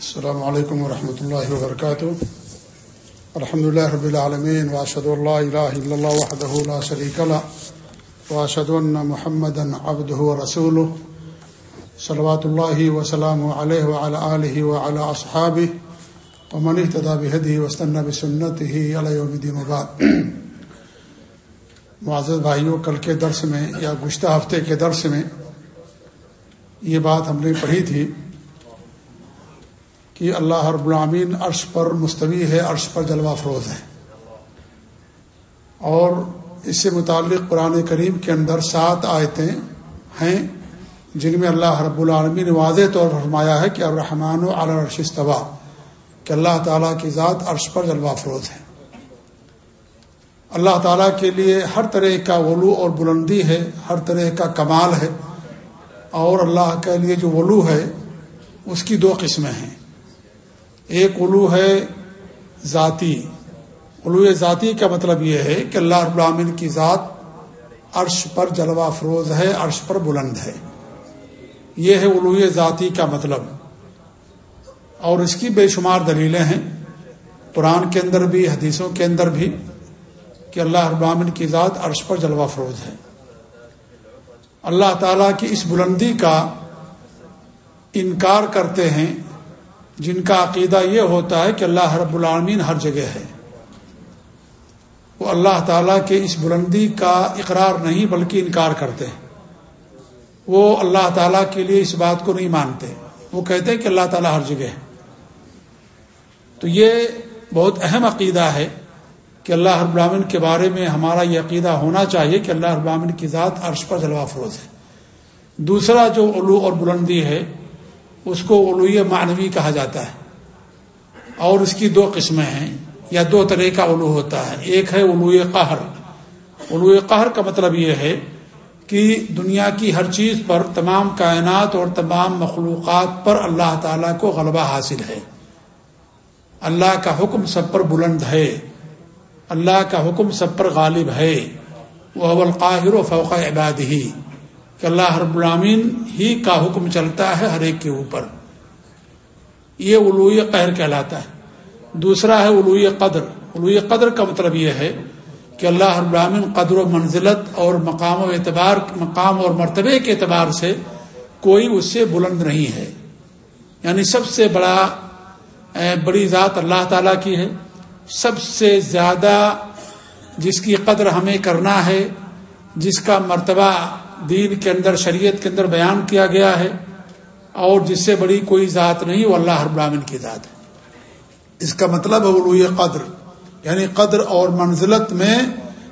السلام علیکم ورحمۃ اللہ وبرکاتہ۔ الحمد اللہ رب العالمین واشد اللہ الہ الا اللہ وحدہ لا شریک له واشهد ان محمدا عبده ورسوله صلوات الله وسلام علیہ وعلى آله وعلى اصحابه ومن اهتدى بهديه واستنى بسنته الى يوم الدين وبعد۔ معزز بھائیوں، کل کے درس میں یا گزشتہ ہفتے کے درس میں یہ بات ہم نے پڑھی تھی۔ کہ اللہ رب العامین عرش پر مستوی ہے، عرش پر جلوہ فروز ہے۔ اور اس سے متعلق قرآن کریم کے اندر سات آیتیں ہیں جن میں اللہ رب العالمین نے واضح طور پر فرمایا ہے کہ الرحمٰن و عرش استوا کہ اللہ تعالیٰ کی ذات عرش پر جلوہ فروز ہے۔ اللہ تعالیٰ کے لیے ہر طرح کا ولو اور بلندی ہے، ہر طرح کا کمال ہے۔ اور اللہ کے لیے جو ولو ہے، اس کی دو قسمیں ہیں۔ ایک علو ہے ذاتی۔ علو ذاتی کا مطلب یہ ہے کہ اللہ رب العامن کی ذات عرش پر جلوہ فروز ہے، عرش پر بلند ہے۔ یہ ہے علو ذاتی کا مطلب۔ اور اس کی بے شمار دلیلیں ہیں۔ قرآن کے اندر بھی، حدیثوں کے اندر بھی کہ اللہ رب العامن کی ذات عرش پر جلوہ فروز ہے۔ اللہ تعالیٰ کی اس بلندی کا انکار کرتے ہیں جن کا عقیدہ یہ ہوتا ہے کہ اللہ رب العالمین ہر جگہ ہے۔ وہ اللہ تعالیٰ کے اس بلندی کا اقرار نہیں بلکہ انکار کرتے ہیں۔ وہ اللہ تعالیٰ کے لیے اس بات کو نہیں مانتے۔ وہ کہتے ہیں کہ اللہ تعالیٰ ہر جگہ ہے۔ تو یہ بہت اہم عقیدہ ہے کہ اللہ رب العالمین کے بارے میں ہمارا یہ عقیدہ ہونا چاہیے کہ اللہ رب العالمین کی ذات عرش پر جلوہ فروز ہے۔ دوسرا جو علو اور بلندی ہے اس کو علوی معنوی کہا جاتا ہے۔ اور اس کی دو قسمیں ہیں، یا دو طرح کا علو ہوتا ہے۔ ایک ہے علو قہر۔ علو قہر کا مطلب یہ ہے کہ دنیا کی ہر چیز پر تمام کائنات اور تمام مخلوقات پر اللہ تعالیٰ کو غلبہ حاصل ہے۔ اللہ کا حکم سب پر بلند ہے۔ اللہ کا حکم سب پر غالب ہے۔ وہ اول قاہر و فوق عباد ہی کہ اللہ رب العامین ہی کا حکم چلتا ہے ہر ایک کے اوپر۔ یہ علوی قہر کہلاتا ہے۔ دوسرا ہے علوی قدر۔ علوی قدر کا مطلب یہ ہے کہ اللہ رب العامین قدر و منزلت اور مقام و اعتبار، مقام اور مرتبے کے اعتبار سے کوئی اس سے بلند نہیں ہے۔ یعنی سب سے بڑا بڑی ذات اللہ تعالیٰ کی ہے۔ سب سے زیادہ جس کی قدر ہمیں کرنا ہے، جس کا مرتبہ دین کے اندر، شریعت کے اندر بیان کیا گیا ہے اور جس سے بڑی کوئی ذات نہیں، وہ اللہ رب العالمین کی ذات ہے۔ اس کا مطلب ہے علوی قدر یعنی قدر اور منزلت میں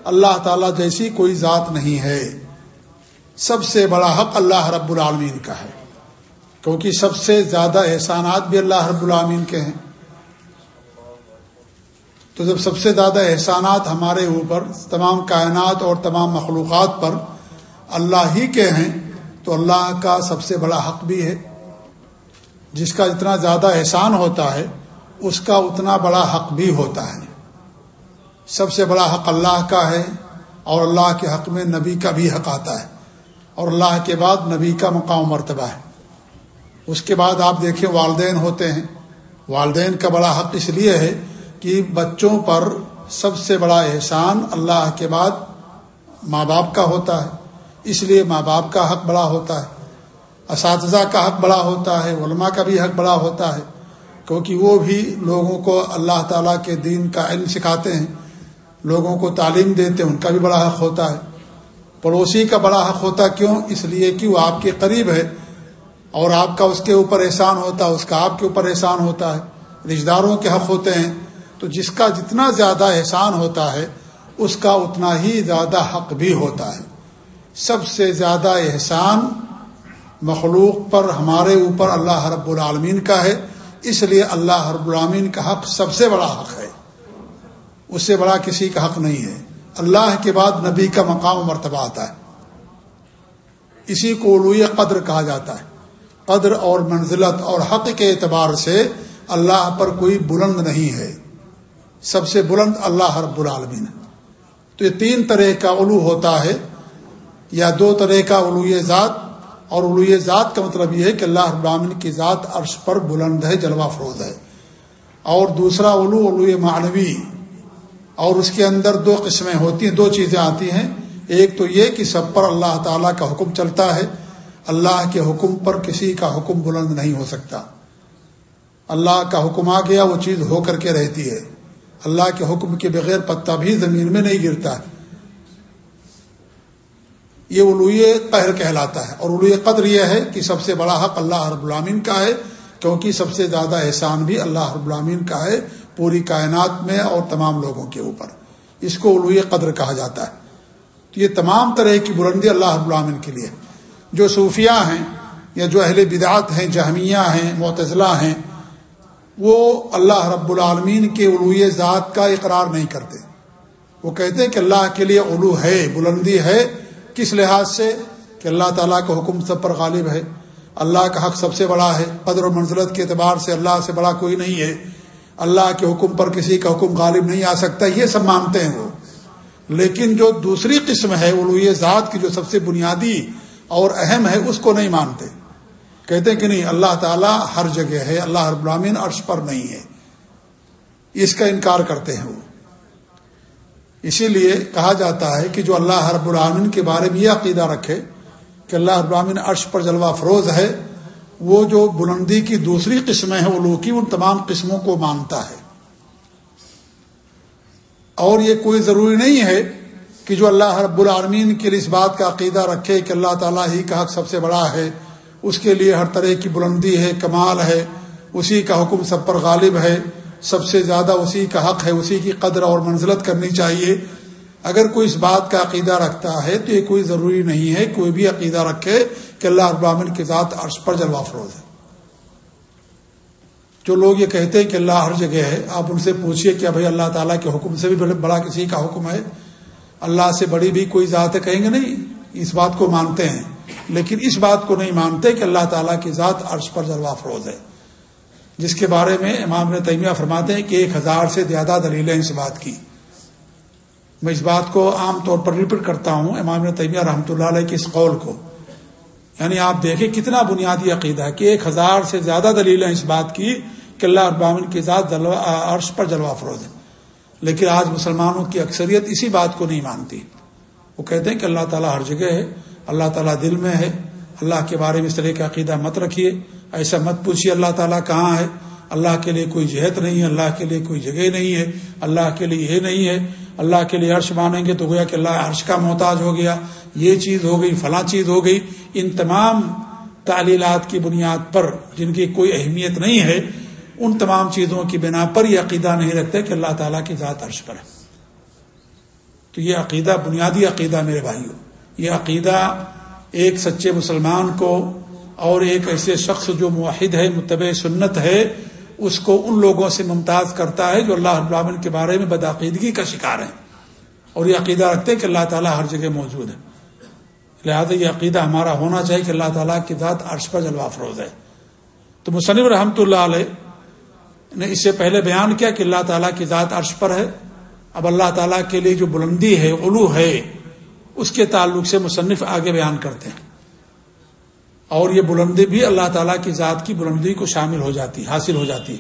اللہ تعالی جیسی کوئی ذات نہیں ہے۔ سب سے بڑا حق اللہ رب العالمین کا ہے، کیونکہ سب سے زیادہ احسانات بھی اللہ رب العالمین کے ہیں۔ تو جب سب سے زیادہ احسانات ہمارے اوپر، تمام کائنات اور تمام مخلوقات پر اللہ ہی کے ہیں، تو اللہ کا سب سے بڑا حق بھی ہے۔ جس کا جتنا زیادہ احسان ہوتا ہے، اس کا اتنا بڑا حق بھی ہوتا ہے۔ سب سے بڑا حق اللہ کا ہے، اور اللہ کے حق میں نبی کا بھی حق آتا ہے۔ اور اللہ کے بعد نبی کا مقام مرتبہ ہے۔ اس کے بعد آپ دیکھیں والدین ہوتے ہیں۔ والدین کا بڑا حق اس لیے ہے کہ بچوں پر سب سے بڑا احسان اللہ کے بعد ماں باپ کا ہوتا ہے۔ اس لیے ماں باپ کا حق بڑا ہوتا ہے۔ اساتذہ کا حق بڑا ہوتا ہے، علماء کا بھی حق بڑا ہوتا ہے۔ کیونکہ وہ بھی لوگوں کو اللہ تعالیٰ کے دین کا علم سکھاتے ہیں، لوگوں کو تعلیم دیتے ہیں، ان کا بھی بڑا حق ہوتا ہے۔ پڑوسی کا بڑا حق ہوتا کیوں؟ اس لیے کہ وہ آپ کے قریب ہے اور آپ کا اس کے اوپر احسان ہوتا ہے اس کا آپ کے اوپر احسان ہوتا ہے۔ رشتہ داروں کے حق ہوتے ہیں، تو جس کا جتنا زیادہ احسان ہوتا ہے، اس کا اتنا ہی زیادہ حق بھی ہوتا ہے۔ سب سے زیادہ احسان مخلوق پر ہمارے اوپر اللہ رب العالمین کا ہے۔ اس لیے اللہ رب العالمین کا حق سب سے بڑا حق ہے۔ اس سے بڑا کسی کا حق نہیں ہے۔ اللہ کے بعد نبی کا مقام و مرتبہ آتا ہے۔ اسی کو علوی قدر کہا جاتا ہے۔ قدر اور منزلت اور حق کے اعتبار سے اللہ پر کوئی بلند نہیں ہے۔ سب سے بلند اللہ رب العالمین۔ ہے تو یہ تین طرح کا علو ہوتا ہے۔ یا دو طرح کا علو ذات، اور علوی ذات کا مطلب یہ ہے کہ اللہ ابراہین کی ذات عرش پر بلند ہے، جلوہ فروز ہے۔ اور دوسرا علو علو معنوی، اور اس کے اندر دو قسمیں ہوتی ہیں، دو چیزیں آتی ہیں۔ ایک تو یہ کہ سب پر اللہ تعالیٰ کا حکم چلتا ہے۔ اللہ کے حکم پر کسی کا حکم بلند نہیں ہو سکتا۔ اللہ کا حکم آ گیا، وہ چیز ہو کر کے رہتی ہے۔ اللہ کے حکم کے بغیر پتہ بھی زمین میں نہیں گرتا۔ ہے یہ علوی قہر کہلاتا ہے اور علوی قدر یہ ہے کہ سب سے بڑا حق اللہ رب العامین کا ہے، کیونکہ سب سے زیادہ احسان بھی اللہ رب العامین کا ہے پوری کائنات میں اور تمام لوگوں کے اوپر۔ اس کو علوی قدر کہا جاتا ہے۔ تو یہ تمام طرح کی بلندی اللہ رب العامین کے لیے۔ جو صوفیہ ہیں یا جو اہل بدعت ہیں، جہمیہ ہیں معتضلاع ہیں، وہ اللہ رب العالمین کے علوی ذات کا اقرار نہیں کرتے۔ وہ کہتے ہیں کہ اللہ کے لیے علو ہے، بلندی ہے کس لحاظ سے کہ اللہ تعالیٰ کا حکم سب پر غالب ہے؟ اللہ کا حق سب سے بڑا ہے، قدر و منزلت کے اعتبار سے اللہ سے بڑا کوئی نہیں ہے۔ اللہ کے حکم پر کسی کا حکم غالب نہیں آ سکتا، یہ سب مانتے ہیں وہ۔ لیکن جو دوسری قسم ہے علوی ذات کی جو سب سے بنیادی اور اہم ہے، اس کو نہیں مانتے۔ کہتے ہیں کہ نہیں، اللہ تعالیٰ ہر جگہ ہے، اللہ رب العامین عرش پر نہیں ہے۔ اس کا انکار کرتے ہیں وہ۔ اسی لیے کہا جاتا ہے کہ جو اللہ رب العامین کے بارے میں یہ عقیدہ رکھے کہ اللہ رب العامین عرش پر جلوہ فروز ہے، وہ جو بلندی کی دوسری قسمیں ہیں وہ لوکی ان تمام قسموں کو مانتا ہے۔ اور یہ کوئی ضروری نہیں ہے کہ جو اللہ رب العالمین کے لیے اس بات کا عقیدہ رکھے کہ اللہ تعالیٰ ہی کا حق سب سے بڑا ہے، اس کے لیے ہر طرح کی بلندی ہے، کمال ہے، اسی کا حکم سب پر غالب ہے۔ سب سے زیادہ اسی کا حق ہے، اسی کی قدر اور منزلت کرنی چاہیے۔ اگر کوئی اس بات کا عقیدہ رکھتا ہے تو یہ کوئی ضروری نہیں ہے، کوئی بھی عقیدہ رکھے کہ اللہ ابراہین کے ذات عرش پر جلوہ فروز ہے۔ جو لوگ یہ کہتے ہیں کہ اللہ ہر جگہ ہے، آپ ان سے پوچھیے کہ بھائی اللہ تعالیٰ کے حکم سے بھی بڑا کسی کا حکم ہے۔ اللہ سے بڑی بھی کوئی ذات ہے، کہیں گے نہیں، اس بات کو مانتے ہیں۔ لیکن اس بات کو نہیں مانتے کہ اللہ تعالیٰ کی ذات عرش پر جلوہ فروز ہے۔ جس کے بارے میں امام نے تیمیہ فرماتے ہیں کہ ایک ہزار سے زیادہ دلیلیں اس بات کی۔ میں اس بات کو عام طور پر ریپیٹ کرتا ہوں، امام نے تیمیہ رحمۃ اللہ علیہ کے اس قول کو۔ یعنی آپ دیکھیں کتنا بنیادی عقیدہ ہے کہ ایک ہزار سے زیادہ دلیلیں اس بات کی کہ اللہ ابامن کی ذات عرش پر جلوہ فروز ہے۔ لیکن آج مسلمانوں کی اکثریت اسی بات کو نہیں مانتی۔ وہ کہتے ہیں کہ اللہ تعالیٰ ہر جگہ ہے، اللہ تعالیٰ دل میں ہے، اللہ کے بارے میں اس طرح کا عقیدہ مت رکھیے۔ ایسا مت پوچھیے اللہ تعالیٰ کہاں ہے؟ اللہ کے لیے کوئی جہت نہیں ہے، اللہ کے لیے کوئی جگہ نہیں ہے، اللہ کے لیے یہ نہیں ہے۔ اللہ کے لیے عرش مانیں گے تو گویا کہ اللہ عرش کا محتاج ہو گیا۔ یہ چیز ہو گئی، فلاں چیز ہو گئی۔ ان تمام تعلیلات کی بنیاد پر جن کی کوئی اہمیت نہیں ہے، ان تمام چیزوں کی بنا پر یہ عقیدہ نہیں رکھتے کہ اللہ تعالیٰ کی ذات عرش پر ہے۔ تو یہ عقیدہ، بنیادی عقیدہ میرے بھائیوں، یہ عقیدہ ایک سچے مسلمان کو اور ایک ایسے شخص جو معاہد ہے، متبع سنت ہے، اس کو ان لوگوں سے ممتاز کرتا ہے جو اللہ ابراہن کے بارے میں بدعقیدگی کا شکار ہیں۔ اور یہ عقیدہ رکھتے ہیں کہ اللہ تعالیٰ ہر جگہ موجود ہے۔ لہٰذا یہ عقیدہ ہمارا ہونا چاہیے کہ اللہ تعالیٰ کی ذات عرش پر جلوہ افروز ہے۔ تو مصنف رحمۃ اللہ علیہ نے اس سے پہلے بیان کیا کہ اللہ تعالیٰ کی ذات عرش پر ہے۔ اب اللہ تعالیٰ کے لیے جو بلندی ہے علو ہے، اس کے تعلق سے مصنف آگے بیان کرتے ہیں۔ اور یہ بلندی بھی اللہ تعالیٰ کی ذات کی بلندی کو شامل ہو جاتی، حاصل ہو جاتی۔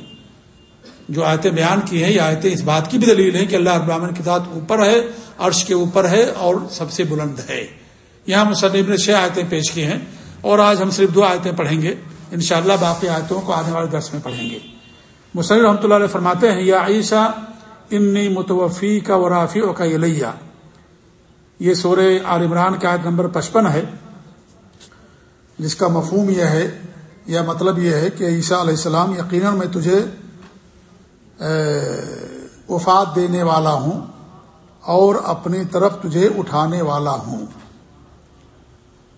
جو آیتیں بیان کی ہیں، یہ آیتیں اس بات کی بھی دلیل ہیں کہ اللہ ابراہن کی ذات اوپر ہے، عرش کے اوپر ہے اور سب سے بلند ہے۔ یہاں مصنف نے چھ آیتیں پیش کی ہیں اور آج ہم صرف دو آیتیں پڑھیں گے۔ انشاءاللہ باقی آیتوں کو آنے والے درس میں پڑھیں گے۔ مصنف رحمۃ اللہ علیہ فرماتے ہیں، یا عیسیٰ، انی متوفی کا ورافی کا یہ سورہ عال عمران کا آیت نمبر پچپن ہے۔ جس کا مفہوم یہ ہے، یا مطلب یہ ہے کہ عیسیٰ علیہ السلام یقیناً میں تجھے وفات دینے والا ہوں اور اپنی طرف تجھے اٹھانے والا ہوں۔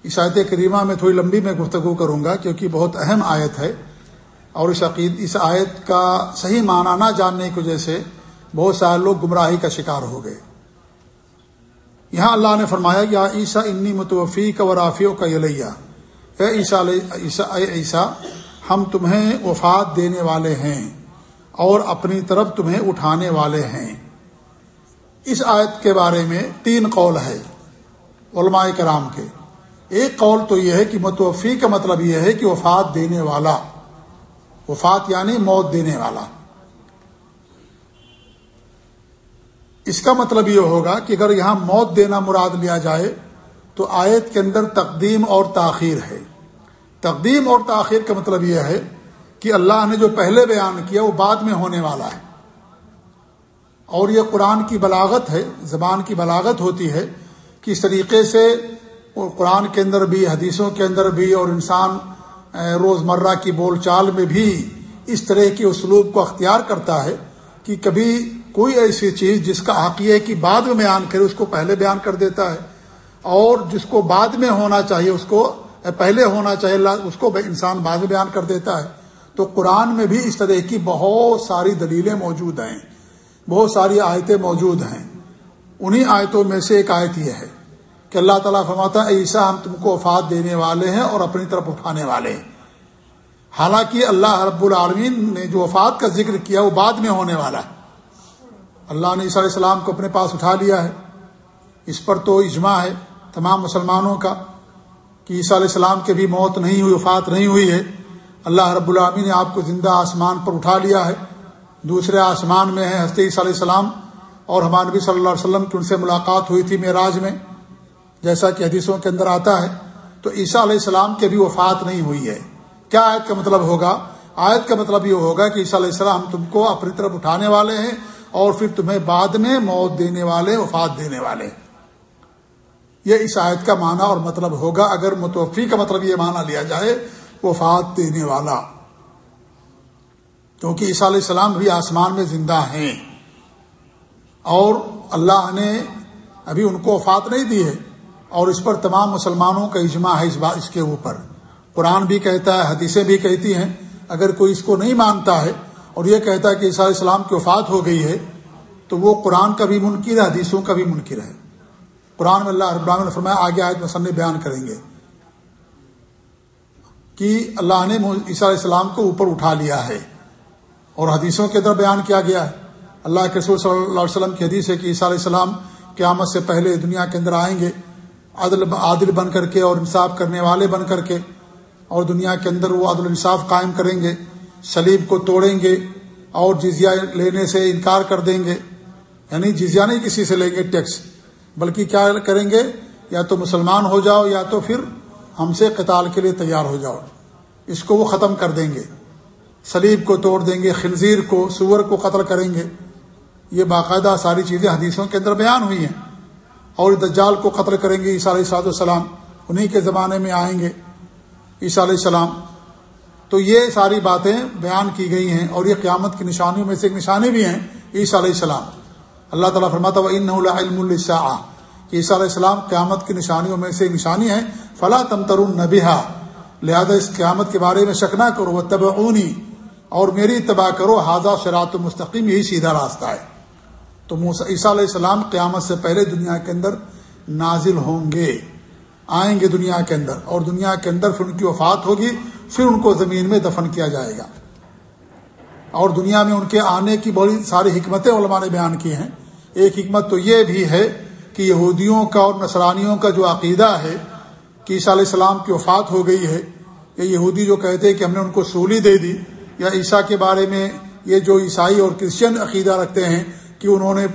اس آیت کریمہ میں تھوڑی لمبی میں گفتگو کروں گا کیونکہ بہت اہم آیت ہے اور اس عقید، اس آیت کا صحیح معنی نہ جاننے کی وجہ سے بہت سارے لوگ گمراہی کا شکار ہو گئے۔ یہاں اللہ نے فرمایا، یا عیسیٰ، انی متوفی کا ورافیوں کا یلیہ اے عیسیٰ اے عیسیٰ، ہم تمہیں وفات دینے والے ہیں اور اپنی طرف تمہیں اٹھانے والے ہیں۔ اس آیت کے بارے میں تین قول ہے علماء کرام کے۔ ایک قول تو یہ ہے کہ متوفی کا مطلب یہ ہے کہ وفات دینے والا۔ وفات یعنی موت دینے والا۔ اس کا مطلب یہ ہوگا کہ اگر یہاں موت دینا مراد لیا جائے تو آیت کے اندر تقدیم اور تاخیر ہے۔ تقدیم اور تاخیر کا مطلب یہ ہے کہ اللہ نے جو پہلے بیان کیا وہ بعد میں ہونے والا ہے۔ اور یہ قرآن کی بلاغت ہے، زبان کی بلاغت ہوتی ہے کہ اس طریقے سے قرآن کے اندر بھی، حدیثوں کے اندر بھی اور انسان روزمرہ کی بول چال میں بھی اس طرح کے اسلوب کو اختیار کرتا ہے کہ کبھی کوئی ایسی چیز جس کا حقیہ کی بعد میں بیان کرے، اس کو پہلے بیان کر دیتا ہے اور جس کو بعد میں ہونا چاہیے، اس کو پہلے ہونا چاہیے اللہ اس کو انسان بعد بیان کر دیتا ہے۔ تو قرآن میں بھی اس طرح کی بہت ساری دلیلیں موجود ہیں۔ بہت ساری آیتیں موجود ہیں۔ انہی آیتوں میں سے ایک آیت یہ ہے کہ اللہ تعالیٰ فرماتا ایسا ہم تم کو وفات دینے والے ہیں اور اپنی طرف اٹھانے والے ہیں۔ حالانکہ اللہ رب العالمین نے جو وفات کا ذکر کیا، وہ بعد میں ہونے والا ہے۔ اللہ نے عیسیٰ علیہ السلام کو اپنے پاس اٹھا لیا ہے۔ اس پر تو اجماع ہے تمام مسلمانوں کا۔ کہ عیسیٰ علیہ السلام کے بھی موت نہیں ہوئی، وفات نہیں ہوئی ہے۔ اللہ رب العالمین نے آپ کو زندہ آسمان پر اٹھا لیا ہے۔ دوسرے آسمان میں ہے ہستے عیسیٰ علیہ السلام اور ہمارے نبی صلی اللہ علیہ وسلم کی ان سے ملاقات ہوئی تھی معراج میں۔ جیسا کہ حدیثوں کے اندر آتا ہے، تو عیسیٰ علیہ السلام کی بھی وفات نہیں ہوئی ہے۔ کیا آیت کا مطلب ہوگا؟ آیت کا مطلب یہ ہوگا کہ عیسیٰ علیہ السلام تم کو اپنی طرف اٹھانے والے ہیں اور پھر تمہیں بعد میں موت دینے والے، وفات دینے والے ہیں۔ یہ اس آیت کا معنی اور مطلب ہوگا اگر متوفی کا مطلب یہ معنی لیا جائے وفات دینے والا۔ کیونکہ عیسیٰ علیہ السلام بھی آسمان میں زندہ ہیں۔ اور اللہ نے ابھی ان کو وفات نہیں دی ہے۔ اور اس پر تمام مسلمانوں کا اجماع ہے اس بات اس کے اوپر۔ قرآن بھی کہتا ہے، حدیثیں بھی کہتی ہیں۔ اگر کوئی اس کو نہیں مانتا ہے اور یہ کہتا ہے کہ عیسیٰ علیہ السلام کی وفات ہو گئی ہے، تو وہ قرآن کا بھی منکر ہے، حدیثوں کا بھی منکر ہے۔ قرآن میں اللہ رب نے فرمایا، آگے آیت مسلم بیان کریں گے کہ اللہ نے عیسیٰ علیہ السلام کو اوپر اٹھا لیا ہے اور حدیثوں کے اندر بیان کیا گیا ہے۔ اللہ کے رسول صلی اللہ علیہ وسلم کی حدیث ہے کہ عیسیٰ علیہ السلام قیامت سے پہلے دنیا کے اندر آئیں گے عدل عادل بن کر کے اور انصاف کرنے والے بن کر کے اور دنیا کے اندر وہ عدل انصاف قائم کریں گے سلیب کو توڑیں گے اور جزیہ لینے سے انکار کر دیں گے۔ یعنی جزیہ نہیں کسی سے لیں گے، ٹیکس۔ بلکہ کیا کریں گے؟ یا تو مسلمان ہو جاؤ یا تو پھر ہم سے قتال کے لیے تیار ہو جاؤ۔ اس کو وہ ختم کر دیں گے۔ سلیب کو توڑ دیں گے، خنزیر کو، سور کو قتل کریں گے۔ یہ باقاعدہ ساری چیزیں حدیثوں کے اندر بیان ہوئی ہیں۔ اور دجال کو قتل کریں گے، عیسیٰ علیہ صاحب السلام انہیں کے زمانے میں آئیں گے، عیسیٰ علیہ السلام۔ تو یہ ساری باتیں بیان کی گئی ہیں اور یہ قیامت کی نشانیوں میں سے ایک نشانی بھی ہیں، عیسیٰ علیہ السلام۔ اللہ تعالیٰ فرماتا ان علم الصاء کہ عیسیٰ علیہ السلام قیامت کی نشانیوں میں سے نشانی ہے فلاں تم ترون نبیہ لہٰذا اس قیامت کے بارے میں شک نہ کرو وہ تب اور میری اتباع کرو حاضہ شراط مستقیم، یہی سیدھا راستہ ہے۔ تو عیسیٰ علیہ السلام قیامت سے پہلے دنیا کے اندر نازل ہوں گے۔ آئیں گے دنیا کے اندر، اور دنیا کے اندر پھر ان کی وفات ہوگی، پھر ان کو زمین میں دفن کیا جائے گا۔ اور دنیا میں ان کے آنے کی بڑی ساری حکمتیں علماء نے بیان کی ہیں۔ ایک حکمت تو یہ بھی ہے کہ یہودیوں کا اور نصرانیوں کا جو عقیدہ ہے کہ عیسیٰ علیہ السلام کی وفات ہو گئی ہے یا یہودی جو کہتے ہیں کہ ہم نے ان کو سولی دے دی، یا عیسیٰ کے بارے میں یہ جو عیسائی اور کرسچن عقیدہ رکھتے ہیں کہ انہوں نے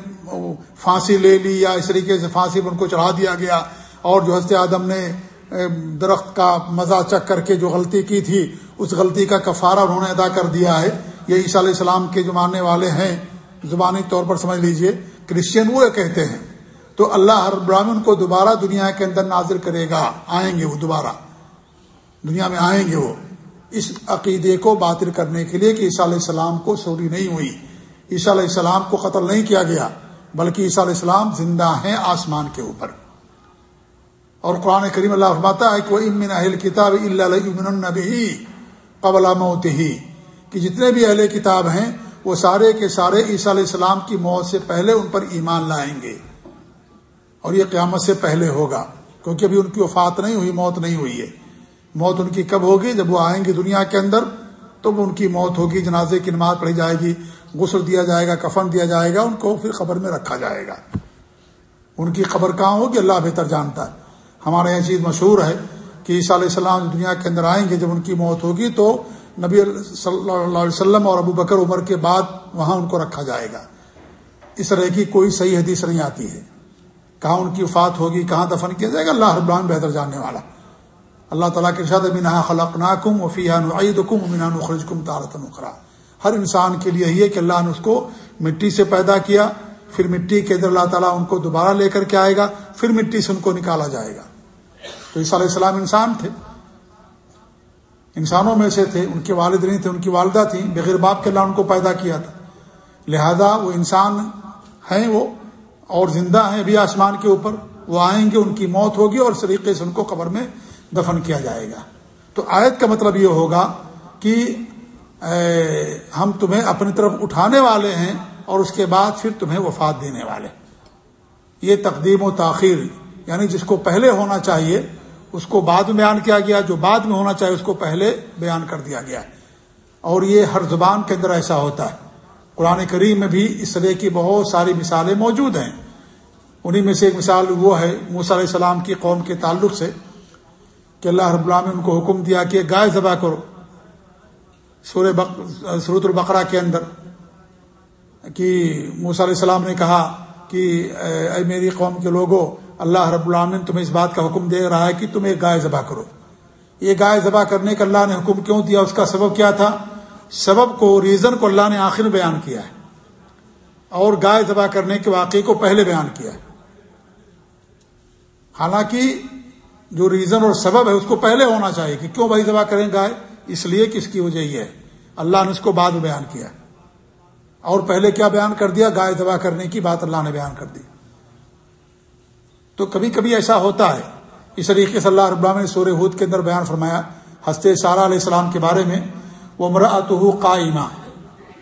پھانسی لے لی یا اس طریقے سے پھانسی پر ان کو چڑھا دیا گیا، اور جو حضرت آدم نے درخت کا مزہ چک کر کے جو غلطی کی تھی، اس غلطی کا کفارہ انہوں نے ادا کر دیا ہے۔ یہ عیسیٰ علیہ السلام کے جو ماننے والے ہیں، زبانی طور پر سمجھ لیجیے کرسچین وہ کہتے ہیں، تو اللہ ہر براہمن کو دوبارہ دنیا کے اندر نازر کرے گا، آئیں گے وہ دوبارہ۔ دنیا میں آئیں گے وہ۔ اس عقیدے کو باطل کرنے کے لیے کہ عیسیٰ علیہ السلام کو سوری نہیں ہوئی۔ عیسیٰ علیہ السلام کو قتل نہیں کیا گیا، بلکہ عیسیٰ علیہ السلام زندہ ہیں آسمان کے اوپر۔ اور قرآن کریم اللہ فرماتا ہے کہ وہ امن اہل کتاب اللہ قبل موت ہی کہ جتنے بھی اہل کتاب ہیں وہ سارے کے سارے عیسیٰ علیہ السلام کی موت سے پہلے ان پر ایمان لائیں گے اور یہ قیامت سے پہلے ہوگا کیونکہ ابھی ان کی وفات نہیں ہوئی، موت نہیں ہوئی ہے۔ موت ان کی کب ہوگی؟ جب وہ آئیں گے دنیا کے اندر، تو ان کی موت ہوگی، جنازے کی نماز پڑھی جائے گی، غسل دیا جائے گا، کفن دیا جائے گا، ان کو پھر خبر میں رکھا جائے گا۔ ان کی خبر کہاں ہوگی؟ اللہ بہتر جانتا ہے۔ ہمارے یہاں چیز مشہور ہے کہ عیسیٰ علیہ السلام دنیا کے اندر آئیں گے، جب ان کی موت ہوگی تو نبی صلی اللہ علیہ وسلم اور ابو بکر عمر کے بعد وہاں ان کو رکھا جائے گا۔ اس طرح کی کوئی صحیح حدیث نہیں آتی ہے۔ کہاں ان کی وفات ہوگی، کہاں دفن کیا جائے گا، اللہ رب بہتر جاننے والا۔ اللہ تعالیٰ کے شاد امینہ خلق ناکم وفیان عید کم امینان خرج کم ہر انسان کے لیے یہ کہ اللہ نے اس کو مٹی سے پیدا کیا، پھر مٹی کے اندر اللہ تعالیٰ ان کو دوبارہ لے کر کے آئے گا، پھر مٹی سے ان کو نکالا جائے گا۔ تو عیسیٰ علیہ السلام انسان تھے۔ انسانوں میں سے تھے، ان کے والد نہیں تھے، ان کی والدہ تھیں، بغیر باپ کے اللہ ان کو پیدا کیا تھا۔ لہذا وہ انسان ہیں، وہ اور زندہ ہیں ابھی آسمان کے اوپر۔ وہ آئیں گے، ان کی موت ہوگی اور اس طریقے سے ان کو قبر میں دفن کیا جائے گا۔ تو آیت کا مطلب یہ ہوگا کہ ہم تمہیں اپنی طرف اٹھانے والے ہیں اور اس کے بعد پھر تمہیں وفات دینے والے۔ یہ تقدیم و تاخیر یعنی جس کو پہلے ہونا چاہیے اس کو بعد میں بیان کیا گیا، جو بعد میں ہونا چاہیے اس کو پہلے بیان کر دیا گیا۔ اور یہ ہر زبان کے اندر ایسا ہوتا ہے۔ قرآن کریم میں بھی اس طرح کی بہت ساری مثالیں موجود ہیں۔ انہی میں سے ایک مثال وہ ہے موسیٰ علیہ السلام کی قوم کے تعلق سے کہ اللہ رب اللہ نے ان کو حکم دیا کہ گائے ذبح کرو۔ سور سرت البقرہ کے اندر کہ موسیٰ علیہ السلام نے کہا کہ اے میری قوم کے لوگوں اللہ رب العالمین تمہیں اس بات کا حکم دے رہا ہے کہ تم ایک گائے ذبح کرو۔ یہ گائے ذبح کرنے کا اللہ نے حکم کیوں دیا؟ اس کا سبب کیا تھا؟ سبب کو ریزن کو اللہ نے آخر میں بیان کیا ہے۔ اور گائے ذبح کرنے کے واقعے کو پہلے بیان کیا ہے۔ حالانکہ جو ریزن اور سبب ہے، اس کو پہلے ہونا چاہیے کہ کیوں بھائی ذبح کریں گائے؟ اس لیے کہ اس کی وجہ یہ ہے۔ اللہ نے اس کو بعد میں بیان کیا اور پہلے کیا بیان کر دیا؟ گائے ذبح کرنے کی بات اللہ نے بیان کر دی۔ تو کبھی کبھی ایسا ہوتا ہے۔ اس طریقے سے اللہ رب نے سورہ ہود کے اندر بیان فرمایا، ہستے سارا علیہ السلام کے بارے میں وہ مرآت قائمہ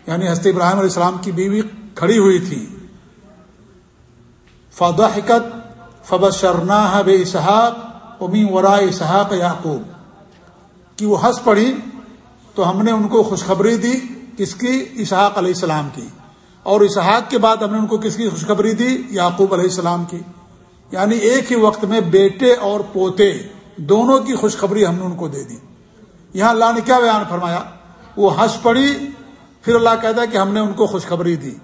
یعنی ہست ابراہیم علیہ السلام کی بیوی کھڑی ہوئی تھی۔ فدحکت فبشرنا بے اسحاق امی ورا اسحاق یعقوب کہ وہ ہنس پڑی تو ہم نے ان کو خوشخبری دی کس کی؟ اسحاق علیہ السلام کی۔ اور اسحاق کے بعد ہم نے ان کو کس کی خوشخبری دی؟ یعقوب علیہ السلام کی۔ یعنی ایک ہی وقت میں بیٹے اور پوتے دونوں کی خوشخبری ہم نے ان کو دے دی۔ یہاں اللہ نے کیا بیان فرمایا؟ وہ ہنس پڑی، پھر اللہ کہتا ہے کہ ہم نے ان کو خوشخبری دی۔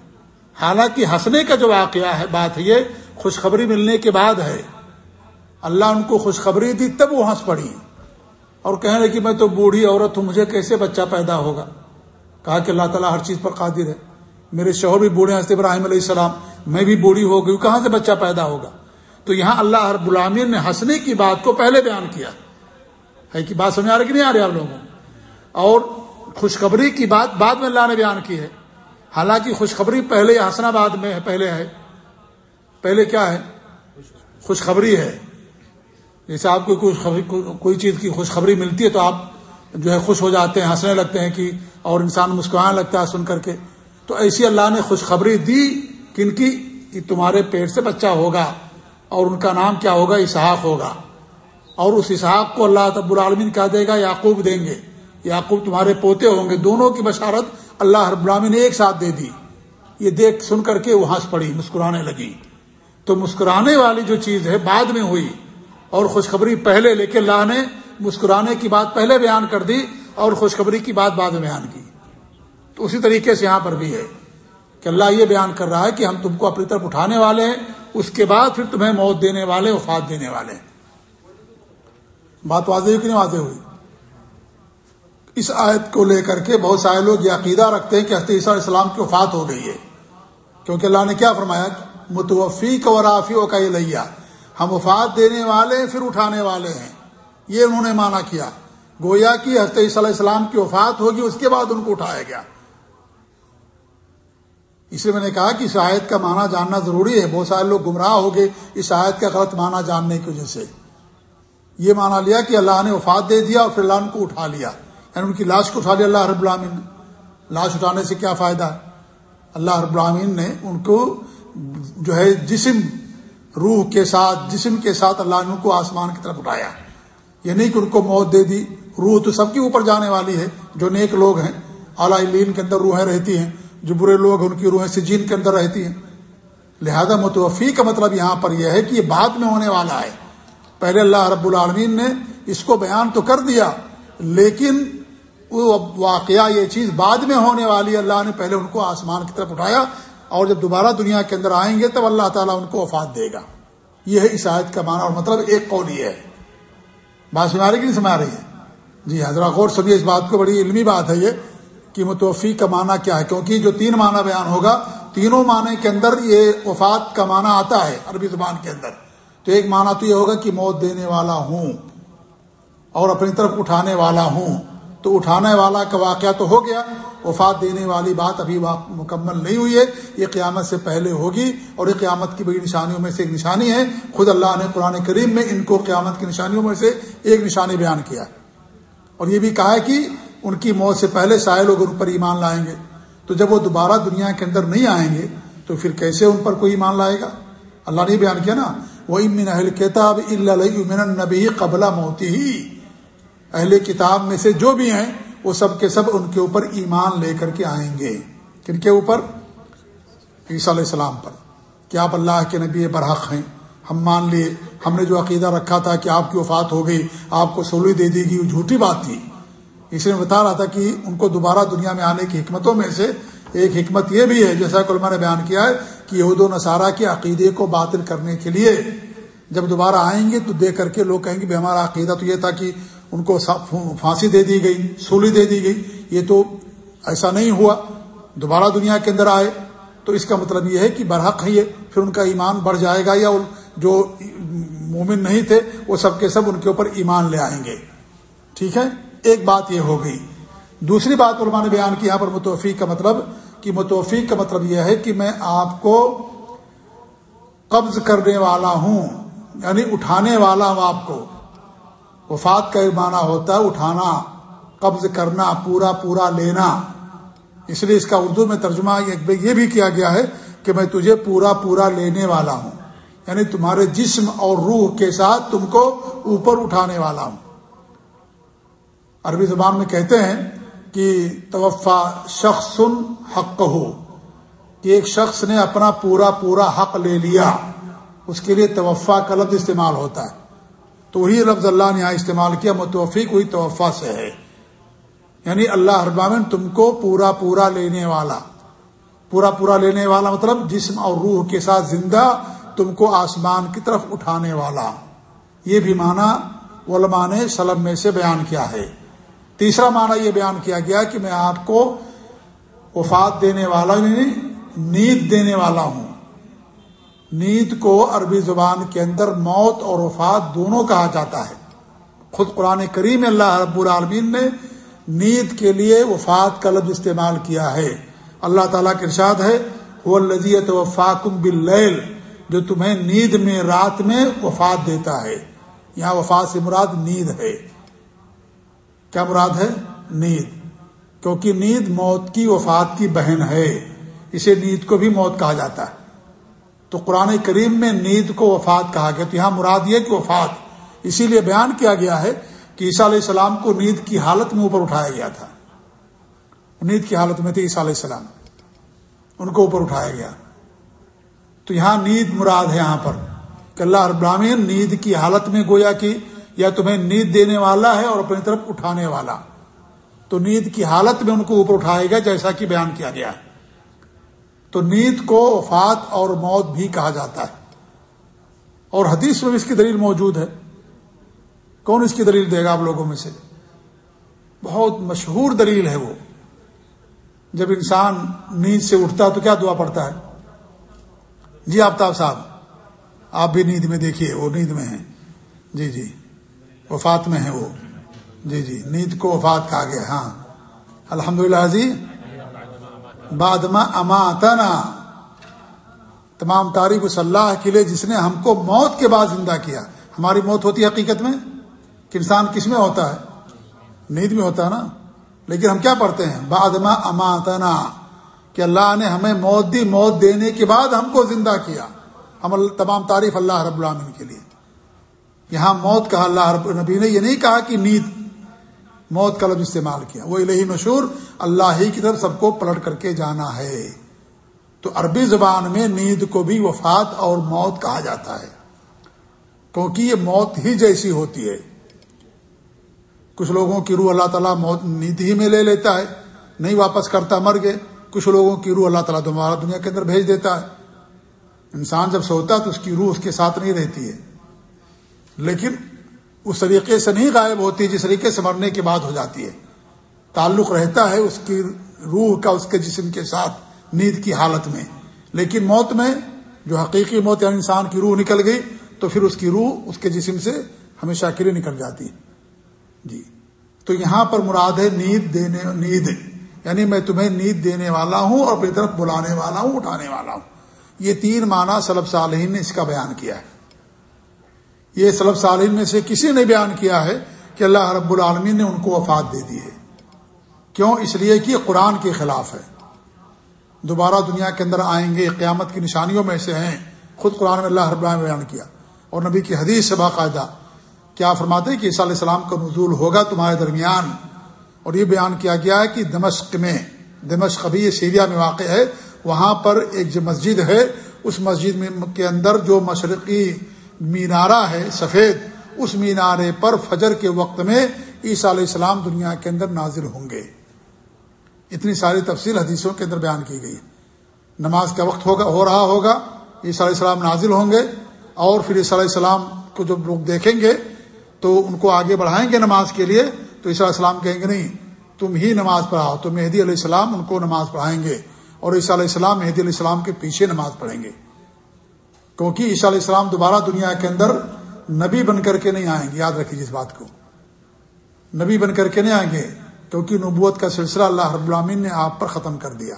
حالانکہ ہنسنے کا جو واقعہ ہے، بات یہ، خوشخبری ملنے کے بعد ہے۔ اللہ ان کو خوشخبری دی، تب وہ ہنس پڑی۔ اور کہنے لگے کہ میں تو بوڑھی عورت ہوں، مجھے کیسے بچہ پیدا ہوگا؟ کہا کہ اللہ تعالیٰ ہر چیز پر قادر ہے۔ میرے شوہر بھی بوڑھے ہنستے ابراہیم علیہ السلام، میں بھی بوڑھی ہو گئی کہاں سے بچہ پیدا ہوگا؟ تو یہاں اللہ ہر غلامین نے ہنسنے کی بات کو پہلے بیان کیا۔ ہے کہ بات سمجھ آ رہی کہ نہیں آ رہی آپ لوگوں اور خوشخبری کی بات بعد میں اللہ نے بیان کی ہے۔ حالانکہ خوشخبری پہلے ہنسنا بعد میں پہلے ہے۔ پہلے کیا ہے؟ خوشخبری ہے۔ جیسے آپ کو کوئی چیز کی خوشخبری ملتی ہے تو آپ جو ہے خوش ہو جاتے ہیں، ہنسنے لگتے ہیں کہ اور انسان مسکرانے لگتا ہے سن کر کے۔ تو ایسی اللہ نے خوشخبری دی کن کی؟ کہ تمہارے پیٹ سے بچہ ہوگا۔ اور ان کا نام کیا ہوگا؟ اسحاق ہوگا۔ اور اس اسحاق کو اللہ تب العالمین کہہ دے گا، یعقوب دیں گے۔ یعقوب تمہارے پوتے ہوں گے۔ دونوں کی بشارت اللہ ہر العالمین نے ایک ساتھ دے دی۔ یہ دیکھ سن کر کے وہ ہنس پڑی، مسکرانے لگی۔ تو مسکرانے والی جو چیز ہے بعد میں ہوئی اور خوشخبری پہلے، لیکن اللہ نے مسکرانے کی بات پہلے بیان کر دی اور خوشخبری کی بات بعد میں بیان کی۔ تو اسی طریقے سے یہاں پر بھی ہے کہ اللہ یہ بیان کر رہا ہے کہ ہم تم کو اپنی طرف اٹھانے والے ہیں۔ اس کے بعد پھر تمہیں موت دینے والے، وفات دینے والے۔ بات واضح کہ نہیں واضح ہوئی؟ اس آیت کو لے کر کے بہت سارے لوگ یہ عقیدہ رکھتے ہیں کہ حضرت عیسیٰ علیہ السلام کی وفات ہو گئی ہے۔ کیونکہ اللہ نے کیا فرمایا؟ متوفی و رافی کا یہ لیا ہم وفات دینے والے ہیں پھر اٹھانے والے ہیں۔ یہ انہوں نے مانا کیا۔ گویا کی حضرت عیسیٰ علیہ السلام کی وفات ہوگی، اس کے بعد ان کو اٹھایا گیا۔ اس لیے میں نے کہا کہ اس آیت کا معنی جاننا ضروری ہے۔ بہت سارے لوگ گمراہ ہو گئے اس آیت کا غلط معنی جاننے کی وجہ سے۔ یہ مانا لیا کہ اللہ نے وفات دے دیا اور پھر اللہ ان کو اٹھا لیا۔ یعنی ان کی لاش کو اٹھا لیا اللہ رب العامین نے۔ لاش اٹھانے سے کیا فائدہ؟ ہے اللہ رب العامین نے ان کو جو ہے جسم، روح کے ساتھ، جسم کے ساتھ اللہ نے ان کو آسمان کی طرف اٹھایا۔ یہ نہیں کہ ان کو موت دے دی۔ روح تو سب کے اوپر جانے والی ہے۔ جو نیک لوگ ہیں، اعلیٰ کے اندر روحیں رہتی ہیں۔ جو برے لوگ ان کی روحیں سے جین کے اندر رہتی ہیں۔ لہذا متوفی کا مطلب یہاں پر یہ ہے کہ یہ بعد میں ہونے والا ہے۔ پہلے اللہ رب العالمین نے اس کو بیان تو کر دیا، لیکن وہ واقعہ یہ چیز بعد میں ہونے والی اللہ نے پہلے ان کو آسمان کی طرف اٹھایا اور جب دوبارہ دنیا کے اندر آئیں گے، تب اللہ تعالیٰ ان کو وفات دے گا۔ یہ ہے اس آیت کا معنی اور مطلب ایک قول یہ ہے۔ بات سنا رہی کہ نہیں سنا رہی ہے؟ جی حضرت غور سبھی اس بات کو، بڑی علمی بات ہے یہ۔ کہ متوفی کا معنی کیا ہے؟ کیونکہ جو تین معنی بیان ہوگا، تینوں معنی کے اندر یہ وفات کا معنی آتا ہے عربی زبان کے اندر۔ تو ایک معنی تو یہ ہوگا کہ موت دینے والا ہوں اور اپنی طرف اٹھانے والا ہوں۔ تو اٹھانے والا کا واقعہ تو ہو گیا۔ وفات دینے والی بات ابھی مکمل نہیں ہوئی ہے۔ یہ قیامت سے پہلے ہوگی اور یہ قیامت کی بڑی نشانیوں میں سے ایک نشانی ہے۔ خود اللہ نے قرآن کریم میں ان کو قیامت کی نشانیوں میں سے ایک نشانی بیان کیا اور یہ بھی کہا ہے کہ ان کی موت سے پہلے شاید لوگ ان پر ایمان لائیں گے۔ تو جب وہ دوبارہ دنیا کے اندر نہیں آئیں گے، تو پھر کیسے ان پر کوئی ایمان لائے گا؟ اللہ نے بیان کیا نا وہ امن اہل کتاب اللہ نبی قبلہ موتی ہی اہل کتاب میں سے جو بھی ہیں، وہ سب کے سب ان کے اوپر ایمان لے کر کے آئیں گے۔ کن کے اوپر؟ عیسیٰ علیہ السلام پر۔ کہ آپ اللہ کے نبی برحق ہیں۔ ہم مان لیے، ہم نے جو عقیدہ رکھا تھا کہ آپ کی وفات ہو گئی، آپ کو سولی دے دی گئی، وہ جھوٹی بات تھی۔ اس لیے بتا رہا تھا کہ ان کو دوبارہ دنیا میں آنے کی حکمتوں میں سے ایک حکمت یہ بھی ہے، جیسا کہ علماء نے بیان کیا ہے، کہ یہود و نصارہ کے عقیدے کو باطل کرنے کے لیے جب دوبارہ آئیں گے تو دیکھ کر کے لوگ کہیں گے ہمارا عقیدہ تو یہ تھا کہ ان کو پھانسی دے دی گئی، سولی دے دی گئی، یہ تو ایسا نہیں ہوا۔ دوبارہ دنیا کے اندر آئے، تو اس کا مطلب یہ ہے کہ برحق ہے یہ، پھر ان کا ایمان بڑھ جائے گا یا جو مومن نہیں تھے، وہ سب کے سب ان کے اوپر ایمان لے آئیں گے۔ ٹھیک ہے؟ ایک بات یہ ہو گئی۔ دوسری بات علماء نے بیان کی، یہاں پر متوفیق کا مطلب کہ متوفیق کا مطلب یہ ہے کہ میں آپ کو قبض کرنے والا ہوں یعنی اٹھانے والا ہوں آپ کو۔ وفات کا معنی ہوتا ہے اٹھانا، قبض کرنا، پورا پورا لینا۔ اس لیے اس کا اردو میں ترجمہ یہ بھی کیا گیا ہے کہ میں تجھے پورا پورا لینے والا ہوں۔ یعنی تمہارے جسم اور روح کے ساتھ تم کو اوپر اٹھانے والا ہوں۔ عربی زبان میں کہتے ہیں کہ توفع شخص حق ہو کہ ایک شخص نے اپنا پورا پورا حق لے لیا، اس کے لیے توفع کا لفظ استعمال ہوتا ہے۔ تو وہی لفظ اللہ نے یہاں استعمال کیا متوفق ہوئی توفع سے ہے۔ یعنی اللہ ابامن تم کو پورا پورا لینے والا، پورا پورا لینے والا مطلب جسم اور روح کے ساتھ زندہ تم کو آسمان کی طرف اٹھانے والا۔ یہ بھی معنی علماء نے سلم میں سے بیان کیا ہے۔ تیسرا معنی یہ بیان کیا گیا کہ میں آپ کو وفات دینے والا یعنی نیند دینے والا ہوں۔ نیند کو عربی زبان کے اندر موت اور وفات دونوں کہا جاتا ہے۔ خود قرآن کریم اللہ رب العالمین نے نیند کے لیے وفات کا لفظ استعمال کیا ہے۔ اللہ تعالیٰ کے ارشاد ہے وہ لذیت وفاقم بل جو تمہیں نیند میں، رات میں وفات دیتا ہے۔ یہاں وفات سے مراد نیند ہے۔ کیا مراد ہے؟ نیند. کیونکہ نیند موت کی وفات کی بہن ہے، اسے نیند کو بھی موت کہا جاتا ہے۔ تو قرآن کریم میں نیند کو وفات کہا گیا، تو یہاں مراد یہ کہ وفات۔ اسی لیے بیان کیا گیا ہے کہ عیسیٰ علیہ السلام کو نیند کی حالت میں اوپر اٹھایا گیا تھا۔ نیند کی حالت میں تھے عیسیٰ علیہ السلام۔ ان کو اوپر اٹھایا گیا۔ تو یہاں نیند مراد ہے یہاں پر کہ اللہ ابراہین نیند کی حالت میں گویا کہ یا تمہیں نیند دینے والا ہے اور اپنی طرف اٹھانے والا۔ تو نیند کی حالت میں ان کو اوپر اٹھائے گا جیسا کہ بیان کیا گیا۔ ہے تو نیند کو وفات اور موت بھی کہا جاتا ہے۔ اور حدیث میں بھی اس کی دلیل موجود ہے۔ کون اس کی دلیل دے گا آپ لوگوں میں سے؟ بہت مشہور دلیل ہے وہ۔ جب انسان نیند سے اٹھتا ہے تو کیا دعا پڑتا ہے؟ جی آفتاب صاحب، آپ بھی نیند میں دیکھیے، وہ نیند میں ہیں۔ جی جی۔ وفات میں ہیں وہ۔ جی جی نیند کو وفات کہا گیا ہاں۔ الحمد للہ جی بادما اماتنا۔ تمام تاریخ اس اللہ کے لیے جس نے ہم کو موت کے بعد زندہ کیا۔ ہماری موت ہوتی ہے حقیقت میں کہ انسان کس میں ہوتا ہے؟ نیند میں ہوتا ہے نا؟ لیکن ہم کیا پڑھتے ہیں؟ بادما اماتنا، کہ اللہ نے ہمیں موت دی، موت دینے کے بعد ہم کو زندہ کیا۔ ہم تمام تعریف اللہ رب العالمین کے لیے۔ یہاں موت کہا اللہ رب نبی نے، یہ نہیں کہا کہ نیند، موت کا لفظ استعمال کیا۔ وہ الہی مشہور، اللہ ہی کی طرف سب کو پلٹ کر کے جانا ہے۔ تو عربی زبان میں نیند کو بھی وفات اور موت کہا جاتا ہے۔ کیونکہ یہ موت ہی جیسی ہوتی ہے۔ کچھ لوگوں کی روح اللہ تعالیٰ موت، نیند ہی میں لے لیتا ہے۔ نہیں واپس کرتا، مر گئے۔ کچھ لوگوں کی روح اللہ تعالیٰ دوبارہ دنیا کے اندر بھیج دیتا ہے۔ انسان جب سوتا ہے تو اس کی روح اس کے ساتھ نہیں رہتی ہے۔ لیکن اس طریقے سے نہیں غائب ہوتی جس طریقے سے مرنے کے بعد ہو جاتی ہے۔ تعلق رہتا ہے اس کی روح کا، اس کے جسم کے ساتھ نیند کی حالت میں۔ لیکن موت میں جو حقیقی موت یعنی انسان کی روح نکل گئی، تو پھر اس کی روح اس کے جسم سے ہمیشہ کے لیے نکل جاتی۔ ہے جی۔ تو یہاں پر مراد ہے نیند دینے، نیند۔ یعنی میں تمہیں نیند دینے والا ہوں اور اپنی طرف بلانے والا ہوں، اٹھانے والا ہوں۔ یہ تین معنی سلب صالحین نے اس کا بیان کیا ہے۔ یہ سلب صالحین میں سے کسی نے بیان کیا ہے کہ اللہ رب العالمین نے ان کو وفات دے دی ہے؟ کیوں؟ اس لیے کہ قرآن کے خلاف ہے۔ دوبارہ دنیا کے اندر آئیں گے، قیامت کی نشانیوں میں سے ہیں۔ خود قرآن میں اللہ رب العالمین بیان کیا۔ اور نبی کی حدیث سے باقاعدہ کیا فرماتے کہ عیسیٰ علیہ السلام کا نزول ہوگا تمہارے درمیان؟ اور یہ بیان کیا گیا ہے کہ دمشق میں، دمشق ابھی یہ سیریا میں واقع ہے۔ وہاں پر ایک جو مسجد ہے، اس مسجد میں کے اندر جو مشرقی مینارہ ہے، سفید، اس مینارے پر فجر کے وقت میں عیسیٰ علیہ السلام دنیا کے اندر نازل ہوں گے۔ اتنی ساری تفصیل حدیثوں کے اندر بیان کی گئی۔ نماز کا وقت ہوگا، ہو رہا ہوگا، عیسیٰ علیہ السلام نازل ہوں گے اور پھر عیسیٰ علیہ السلام کو جب لوگ دیکھیں گے تو ان کو آگے بڑھائیں گے نماز کے لیے، تو عیسیٰ علیہ السلام کہیں گے، نہیں، تم ہی نماز پڑھاؤ تو مہدی علیہ السلام ان کو نماز پڑھائیں گے اور عیسیٰ علیہ السلام مہدی علیہ السلام کے پیچھے نماز پڑھیں گے۔ کیونکہ عیسیٰ علیہ السلام دوبارہ دنیا کے اندر نبی بن کر کے نہیں آئیں گے، یاد رکھیے اس بات کو۔ نبی بن کر کے نہیں آئیں گے، کیونکہ نبوت کا سلسلہ اللہ رب العامین نے آپ پر ختم کر دیا۔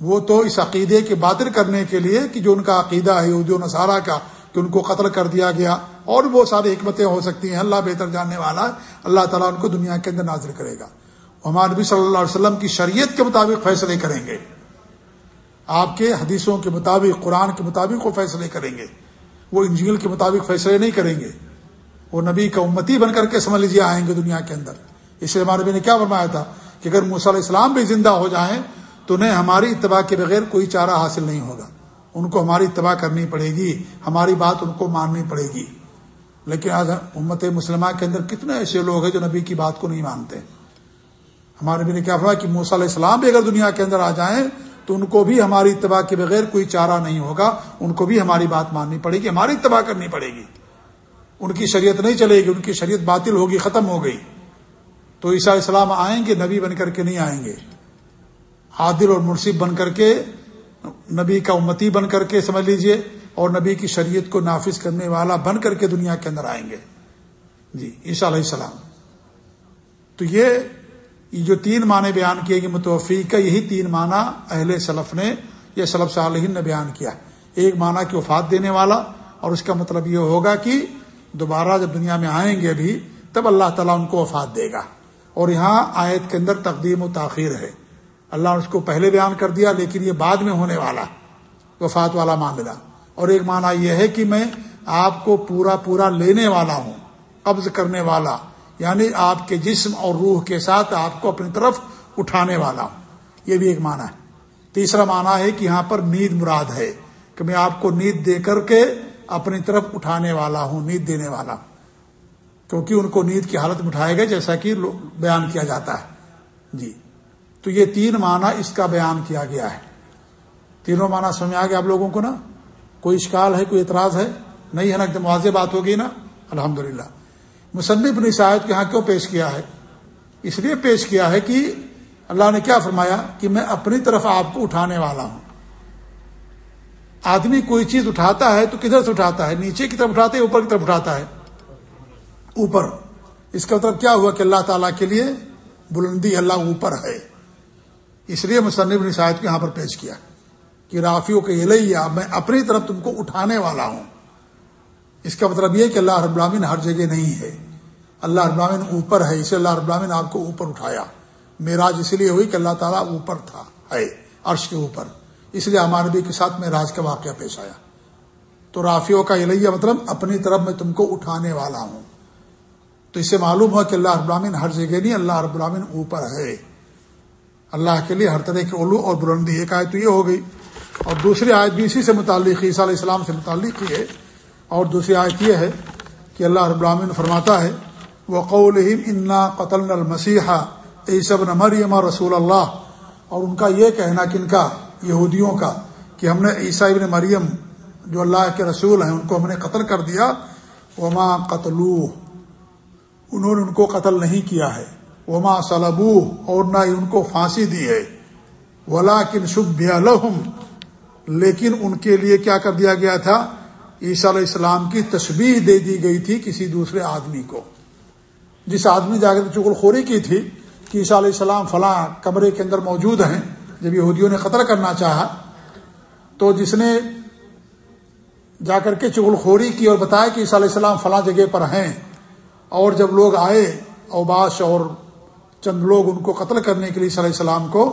وہ تو اس عقیدے کے باطل کرنے کے لیے کہ جو ان کا عقیدہ ہے یہودی و نصارہ کا، کہ ان کو قتل کر دیا گیا، اور وہ ساری حکمتیں ہو سکتی ہیں۔ اللہ بہتر جاننے والا اللہ تعالیٰ ان کو دنیا کے اندر نازل کرے گا۔ ہمارے نبی صلی اللہ علیہ وسلم کی شریعت کے مطابق فیصلے کریں گے۔ آپ کے حدیثوں کے مطابق، قرآن کے مطابق وہ فیصلے کریں گے۔ وہ انجیل کے مطابق فیصلے نہیں کریں گے۔ وہ نبی کا امتی بن کر کے سمجھ لیجیے آئیں گے دنیا کے اندر۔ اس لیے ہمارے نبی نے کیا فرمایا تھا کہ اگر موسیٰ علیہ السلام بھی زندہ ہو جائیں تو انہیں ہماری اتباع کے بغیر کوئی چارہ حاصل نہیں ہوگا۔ ان کو ہماری اتباع کرنی پڑے گی، ہماری بات ان کو ماننی پڑے گی۔ لیکن آج امت مسلمہ کے اندر کتنے ایسے لوگ ہیں جو نبی کی بات کو نہیں مانتے۔ ہمارے نبی نے کیا فرمایا کہ موسیٰ علیہ السلام بھی اگر دنیا کے اندر آ جائیں تو ان کو بھی ہماری اتباع کے بغیر کوئی چارہ نہیں ہوگا، ان کو بھی ہماری بات ماننی پڑے گی، ہماری اتباع کرنی پڑے گی۔ ان کی شریعت نہیں چلے گی، ان کی شریعت باطل ہوگی، ختم ہو گئی۔ تو عیسیٰ علیہ السلام آئیں گے، نبی بن کر کے نہیں آئیں گے۔ عادل اور منصف بن کر کے، نبی کا امتی بن کر کے، سمجھ لیجیے، اور نبی کی شریعت کو نافذ کرنے والا بن کر کے دنیا کے اندر آئیں گے۔ جی عیسیٰ علیہ السلام۔ تو یہ جو تین معنی بیان کیے گئے متوفی کا یہی تین معنی اہل سلف نے یہ سلف صالحین نے بیان کیا ایک معنی کی وفات دینے والا، اور اس کا مطلب یہ ہوگا کہ دوبارہ جب دنیا میں آئیں گے بھی، تب اللہ تعالیٰ ان کو وفات دے گا۔ اور یہاں آیت کے اندر تقدیم و تاخیر ہے۔ اللہ نے اس کو پہلے بیان کر دیا، لیکن یہ بعد میں ہونے والا، وفات والا معاملہ۔ اور ایک معنی یہ ہے کہ میں آپ کو پورا پورا لینے والا ہوں، قبض کرنے والا۔ یعنی آپ کے جسم اور روح کے ساتھ آپ کو اپنی طرف اٹھانے والا ہوں۔ یہ بھی ایک معنی ہے۔ تیسرا معنی ہے کہ یہاں پر نیند مراد ہے کہ میں آپ کو نیند دے کر کے اپنی طرف اٹھانے والا ہوں، نیند دینے والا ہوں۔ کیونکہ ان کو نیند کی حالت میں اٹھائے گئے، جیسا کہ بیان کیا جاتا ہے۔ جی۔ تو یہ تین معنی اس کا بیان کیا گیا ہے۔ تینوں معنی سمجھ آ گیا آپ لوگوں کو نا؟ کوئی اشکال ہے، کوئی اعتراض ہے؟ نہیں ہے نا؟ ایک دم واضح بات ہوگی نا؟ الحمد للہ مصنف نے شاید یہاں کیوں پیش کیا ہے؟ اس لیے پیش کیا ہے کہ اللہ نے کیا فرمایا کہ میں اپنی طرف آپ کو اٹھانے والا ہوں۔ آدمی کوئی چیز اٹھاتا ہے تو کدھر سے اٹھاتا ہے؟ نیچے کی طرف اٹھاتا ہے اوپر کی طرف اٹھاتا ہے؟ اوپر۔ اس کا مطلب کیا ہوا کہ اللہ تعالیٰ کے لیے بلندی اللہ اوپر ہے؟ اس لیے مصنف نے شاید کو یہاں پر پیش کیا کہ رافیوں کے لیا میں اپنی طرف تم کو اٹھانے والا ہوں۔ اس کا مطلب یہ کہ اللہ رب العالمین ہر جگہ نہیں ہے۔ اللہ رب العالمین اوپر ہے اسے اللہ رب العالمین آپ کو اوپر اٹھایا۔ معراج اس لیے ہوئی کہ اللہ تعالیٰ اوپر تھا، ہے، عرش کے اوپر۔ اس لیے ہمارے نبی کے ساتھ معراج کا واقعہ پیش آیا۔ تو رافیوں کا یہ مطلب اپنی طرف میں تم کو اٹھانے والا ہوں۔ تو اسے معلوم ہوا کہ اللہ رب العالمین ہر جگہ نہیں، اللہ رب العالمین اوپر ہے۔ اللہ کے لیے ہر طرح کے علو اور بلندی ایک آیت تو یہ ہو گئی۔ اور دوسری آیت بھی اسی سے متعلق، عیسیٰ علیہ السلام سے متعلق ہی ہے۔ اور دوسری آیت یہ ہے کہ اللہ رب العالمین فرماتا ہے وہ قول انا قتل المسیحا عیسب مریم رسول اللہ اور ان کا یہ کہنا کن کا، یہودیوں کا، کہ ہم نے عیسیٰ ابن مریم جو اللہ کے رسول ہیں، ان کو ہم نے قتل کر دیا۔ وما قتلو انہوں نے ان کو قتل نہیں کیا ہے۔ وما صلبو اور نہ ہی ان کو پھانسی دی ہے۔ ولا کن شب لحم لیکن ان کے لیے کیا کر دیا گیا تھا؟ عیسیٰ علیہ السلام کی تشبیح دے دی گئی تھی کسی دوسرے آدمی کو۔ جس آدمی جا کر چغل خوری کی تھی کہ عیسیٰ علیہ السلام فلاں کمرے کے اندر موجود ہیں، جب یہودیوں نے قتل کرنا چاہا، تو جس نے جا کر کے چغل خوری کی اور بتایا کہ عیسیٰ علیہ السلام فلاں جگہ پر ہیں، اور جب لوگ آئے، اوباش اور چند لوگ ان کو قتل کرنے کے لیے عیسیٰ علیہ السلام کو،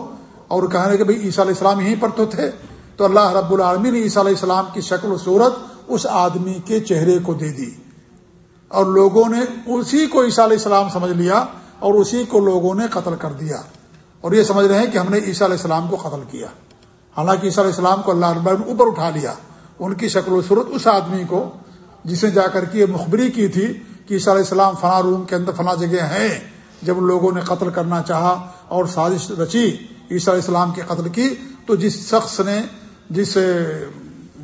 اور کہنے کہ بھائی عیسیٰ علیہ السلام یہیں پر تو تھے، تو اللہ رب العالمی نے عیسیٰ علیہ السلام کی شکل و صورت اس آدمی کے چہرے کو دے دی۔ اور لوگوں نے اسی کو عیسیٰ علیہ السلام سمجھ لیا اور اسی کو لوگوں نے قتل کر دیا۔ اور یہ سمجھ رہے ہیں کہ ہم نے عیسیٰ علیہ السلام کو قتل کیا۔ حالانکہ عیسیٰ علیہ السلام کو اللہ رب نے اوپر اٹھا لیا۔ ان کی شکل و صورت اس آدمی کو جس نے جا کر کے یہ مخبری کی تھی کہ عیسیٰ علیہ السلام فلاں روم کے اندر فلاں جگہ ہیں۔ جب لوگوں نے قتل کرنا چاہا اور سازش رچی، عیسیٰ علیہ السلام کی قتل کی، تو جس شخص نے، جس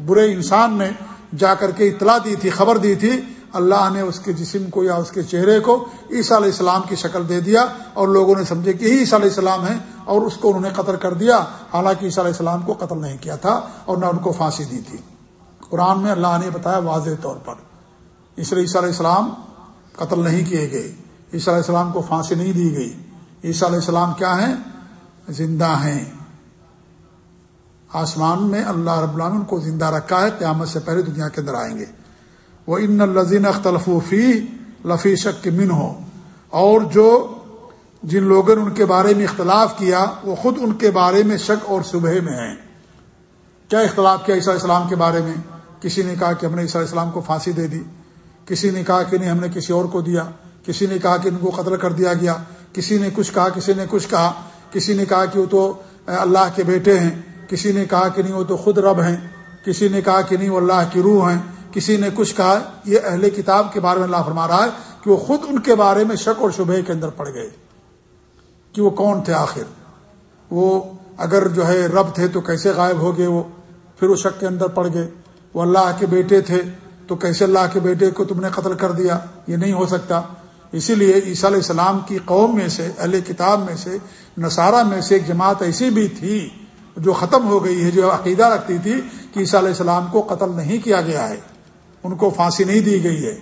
برے انسان نے جا کر کے اطلاع دی تھی، خبر دی تھی، اللہ نے اس کے جسم کو یا اس کے چہرے کو عیسیٰ علیہ السلام کی شکل دے دیا اور لوگوں نے سمجھے کہ یہی عیسیٰ علیہ السلام ہے اور اس کو انہوں نے قتل کر دیا۔ حالانکہ عیسیٰ علیہ السلام کو قتل نہیں کیا تھا اور نہ ان کو پھانسی دی تھی۔ قرآن میں اللہ نے بتایا واضح طور پر، اس لیے عیسیٰ علیہ السلام قتل نہیں کیے گئے۔ عیسیٰ علیہ السلام کو پھانسی نہیں دی گئی۔ عیسیٰ علیہ السلام کیا ہیں؟ زندہ ہیں۔ آسمان میں اللہ رب العالمین کو زندہ رکھا ہے، قیامت سے پہلے دنیا کے اندر آئیں گے۔ وہ ان الزین اختلفی لفی شک من ہو اور جو جن لوگوں نے ان کے بارے میں اختلاف کیا، وہ خود ان کے بارے میں شک اور صبح میں ہیں۔ کیا اختلاف کیا عیسیٰ السلام کے بارے میں؟ کسی نے کہا کہ ہم نے عیسیٰ السلام کو پھانسی دے دی۔ کسی نے کہا کہ نہیں، ہم نے کسی اور کو دیا۔ کسی نے کہا کہ ان کو قتل کر دیا گیا۔ کسی نے کچھ کہا، کسی نے کچھ کہا۔ کسی نے کہا کہ وہ تو اللہ کے بیٹے ہیں۔ کسی نے کہا کہ نہیں، وہ تو خود رب ہیں۔ کسی نے کہا کہ نہیں، وہ اللہ کی روح ہیں۔ کسی نے کچھ کہا، یہ اہل کتاب کے بارے میں اللہ فرما رہا ہے کہ وہ خود ان کے بارے میں شک اور شبہ کے اندر پڑ گئے کہ وہ کون تھے آخر۔ وہ اگر جو ہے رب تھے تو کیسے غائب ہو گئے وہ؟ پھر وہ شک کے اندر پڑ گئے۔ وہ اللہ کے بیٹے تھے تو کیسے اللہ کے بیٹے کو تم نے قتل کر دیا؟ یہ نہیں ہو سکتا۔ اسی لیے عیسیٰ علیہ السلام کی قوم میں سے، اہل کتاب میں سے، نصارہ میں سے ایک جماعت ایسی بھی تھی جو ختم ہو گئی ہے، جو عقیدہ رکھتی تھی کہ عیسیٰ علیہ السلام کو قتل نہیں کیا گیا ہے، ان کو پھانسی نہیں دی گئی ہے،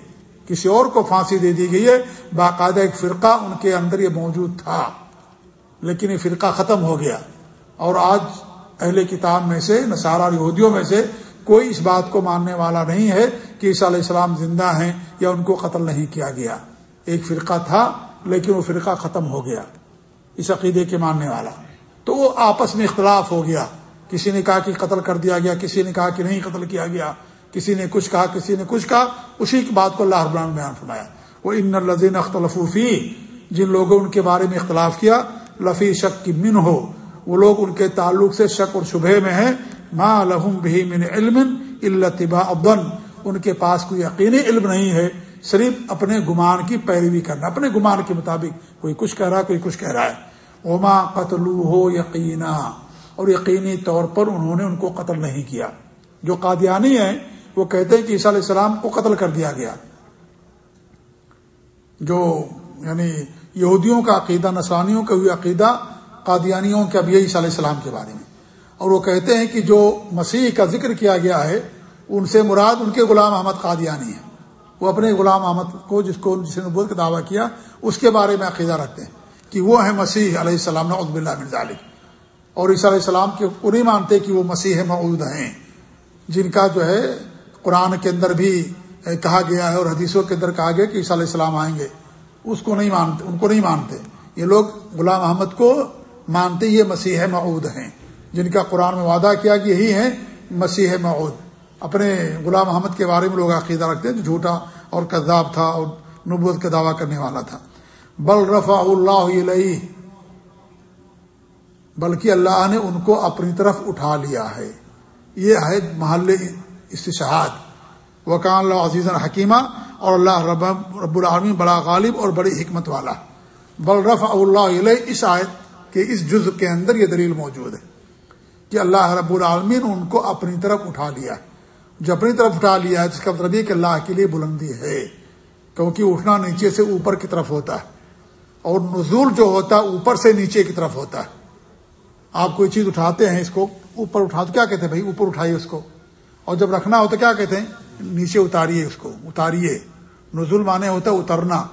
کسی اور کو پھانسی دے دی گئی ہے۔ باقاعدہ ایک فرقہ ان کے اندر یہ موجود تھا، لیکن یہ فرقہ ختم ہو گیا۔ اور آج اہل کتاب میں سے، نصارہ یہودیوں میں سے کوئی اس بات کو ماننے والا نہیں ہے کہ عیسیٰ علیہ السلام زندہ ہیں یا ان کو قتل نہیں کیا گیا۔ ایک فرقہ تھا، لیکن وہ فرقہ ختم ہو گیا۔ اس عقیدے کے ماننے والا۔ تو وہ آپس میں اختلاف ہو گیا۔ کسی نے کہا کہ قتل کر دیا گیا، کسی نے کہا کہ نہیں قتل کیا گیا۔ کسی نے کچھ کہا، کسی نے کچھ کہا، اسی کی بات کو اللہ رب بیان فرمایا۔ وہ ان الزین اختلفی جن لوگوں ان کے بارے میں اختلاف کیا، لفی شک کی من ہو وہ لوگ ان کے تعلق سے شک اور شبہ میں ہیں۔ ما لہم بھی من علم الطبا ابن ان کے پاس کوئی یقینی علم نہیں ہے۔ صرف اپنے گمان کی پیروی کرنا۔ اپنے گمان کے مطابق کوئی کچھ کہہ رہا ہے، کوئی کچھ کہہ رہا ہے۔ اوما قتل ہو یقینا اور یقینی طور پر انہوں نے ان کو قتل نہیں کیا۔ جو قادیانی ہیں، وہ کہتے ہیں کہ عیسیٰ علیہ السلام کو قتل کر دیا گیا۔ جو یعنی یہودیوں کا عقیدہ نسرانیوں کا بھی عقیدہ، قادیانیوں کا بھی عیسیٰ علیہ السلام کے بارے میں۔ اور وہ کہتے ہیں کہ جو مسیح کا ذکر کیا گیا ہے، ان سے مراد ان کے غلام احمد قادیانی ہیں۔ وہ اپنے غلام احمد کو، جس کو، جس نے نبوت کا دعویٰ کیا، اس کے بارے میں عقیدہ رکھتے ہیں۔ کہ وہ ہے مسیح علیہ السلام عدب اللہ مرزال اور عیسیٰ علیہ السلام کے وہ نہیں مانتے کہ وہ مسیح معود ہیں۔ جن کا جو ہے قرآن کے اندر بھی کہا گیا ہے اور حدیثوں کے اندر کہا گیا کہ عیسیٰ علیہ السلام آئیں گے۔ اس کو نہیں مانتے، ان کو نہیں مانتے۔ یہ لوگ غلام احمد کو مانتے یہ مسیح معود ہیں۔ جن کا قرآن میں وعدہ کیا کہ یہی ہے مسیح معود اپنے غلام احمد کے بارے میں لوگ عقیدہ رکھتے ہیں جو جھوٹا اور کذاب تھا اور نبوت کا دعویٰ کرنے والا تھا۔ بل رفا اللہ علیہ۔ بلکہ اللہ نے ان کو اپنی طرف اٹھا لیا ہے۔ یہ ہے محل استشہاد۔ وکان اللہ عزیز الحکیمہ اور اللہ رب رب العالمین بڑا غالب اور بڑی حکمت والا۔ بل رف اللہ علیہ اس آیت کے اس جز کے اندر یہ دلیل موجود ہے کہ اللہ رب العالمین ان کو اپنی طرف اٹھا لیا۔ جو اپنی طرف اٹھا لیا ہے، جس کا مطلب یہ کہ اللہ کے لیے بلندی ہے، کیونکہ اٹھنا نیچے سے اوپر کی طرف ہوتا ہے۔ اور نزول جو ہوتا ہے اوپر سے نیچے کی طرف ہوتا ہے۔ آپ کوئی چیز اٹھاتے ہیں اس کو، اوپر اٹھا تو کیا کہتے ہیں بھائی؟ اوپر اٹھائیے اس کو۔ اور جب رکھنا ہو تو کیا کہتے ہیں؟ نیچے اتاریے اس کو، اتاریے۔ نزول مانے ہوتا ہے اترنا۔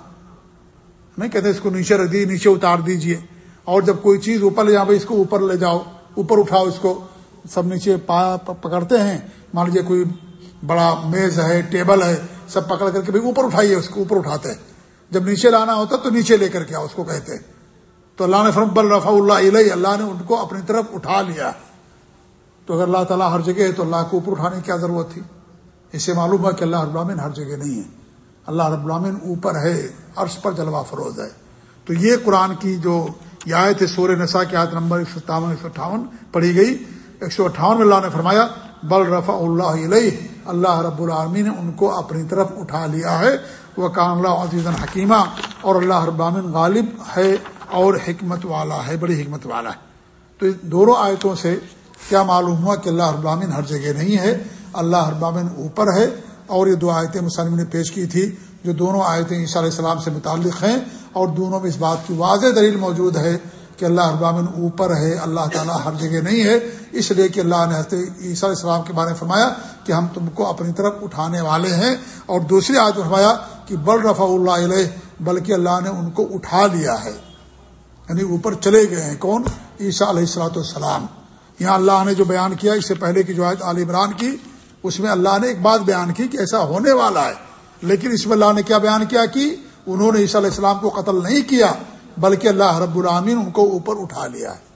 نہیں کہتے اس کو نیچے رکھ دیجیے، نیچے اتار دیجیے۔ اور جب کوئی چیز اوپر لے جاؤ، بھائی اس کو اوپر لے جاؤ، اوپر اٹھاؤ اس کو۔ سب نیچے پکڑتے ہیں۔ مان لیجیے کوئی بڑا میز ہے، ٹیبل ہے، سب پکڑ کر کے بھائی اوپر اٹھائیے اس کو، اوپر اٹھاتے ہیں۔ جب نیچے لانا ہوتا تو نیچے لے کر کے آؤ، اس کو کہتے ہیں۔ تو اللہ نے فرم بل رفا اللہ علیہ اللہ نے ان کو اپنی طرف اٹھا لیا۔ تو اگر اللہ تعالیٰ ہر جگہ ہے تو اللہ کو اوپر اٹھانے کی کیا ضرورت تھی؟ اس سے معلوم ہے کہ اللہ رب العالمین ہر جگہ نہیں ہے۔ اللہ رب العالمین اوپر ہے، عرش پر جلوہ فروز ہے۔ تو یہ قرآن کی جو یہ آیت ہے سور نسا کی آیت نمبر ایک سو ستاون، ایک سو اٹھاون پڑھی گئی۔ ایک سو اٹھاون میں اللہ نے فرمایا، بل رفا اللہ علیہ اللہ رب العالمین نے ان کو اپنی طرف اٹھا لیا ہے۔ وہ کان اللہ عزیز الحکیمہ اور اللہ رب العالمین غالب ہے اور حکمت والا ہے، بڑی حکمت والا ہے۔ تو دونوں آیتوں سے کیا معلوم ہوا کہ اللہ رب العالمین ہر جگہ نہیں ہے، اللہ رب العالمین اوپر ہے اور یہ دو آیتیں مسلم نے پیش کی تھی جو دونوں آیتیں عیسیٰ علیہ السلام سے متعلق ہیں اور دونوں میں اس بات کی واضح دلیل موجود ہے کہ اللہ ابامن اوپر ہے، اللہ تعالیٰ ہر جگہ نہیں ہے۔ اس لیے کہ اللہ نے عیسیٰ علیہ السلام کے بارے میں فرمایا کہ ہم تم کو اپنی طرف اٹھانے والے ہیں۔ اور دوسری آج فرمایا کہ بل رفع اللہ علیہ، بلکہ اللہ نے ان کو اٹھا لیا ہے۔ یعنی اوپر چلے گئے ہیں۔ کون؟ عیسیٰ علیہ السلاۃ والسلام۔ یہاں اللہ نے جو بیان کیا، اس سے پہلے کی جو آیت عال عمران کی، اس میں اللہ نے ایک بات بیان کی کہ ایسا ہونے والا ہے۔ لیکن اس میں اللہ نے کیا بیان کیا کہ انہوں نے عیسیٰ علیہ السلام کو قتل نہیں کیا، بلکہ اللہ رب العامین ان کو اوپر اٹھا لیا ہے۔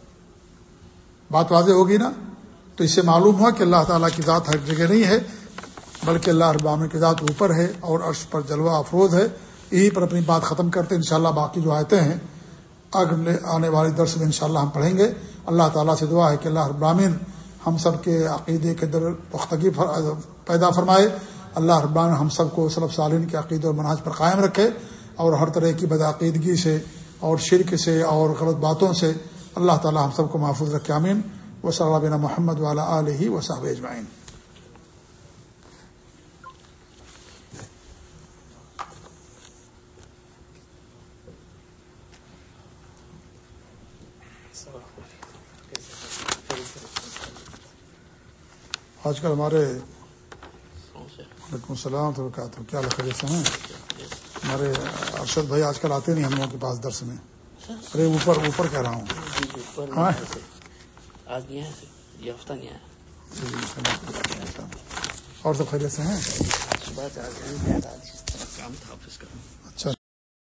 بات واضح ہوگی نا؟ تو اس سے معلوم ہوا کہ اللہ تعالیٰ کی ذات ہر جگہ نہیں ہے۔ بلکہ اللہ رب العامین کی ذات اوپر ہے اور عرش پر جلوہ افروز ہے۔ یہی پر اپنی بات ختم کرتے ہیں۔ انشاءاللہ باقی جو آیتیں ہیں اگلے آنے والے درس میں انشاءاللہ ہم پڑھیں گے۔ اللہ تعالیٰ سے دعا ہے کہ اللہ رب العامین ہم سب کے عقیدے کے در پختگی پیدا فرمائے۔ اللہ ربان ہم سب کو صلب سالین کے عقید اور مناج پر قائم رکھے اور ہر طرح کی بدعقیدگی سے اور شرک سے اور غلط باتوں سے اللہ تعالی ہم سب کو محفوظ رکھے۔ امین و صلی اللہ بن محمد والا علیہ و صاحب اجمائین آج کل ہمارے وعلیکم السلام تو کیا لکھے سے ہیں؟ ہمارے ارشد بھائی آج کل آتے نہیں ہم لوگوں کے پاس درس میں۔ ارے اوپر اوپر کہہ رہا ہوں۔ ہاں؟ اور سب خیریت سے ہیں؟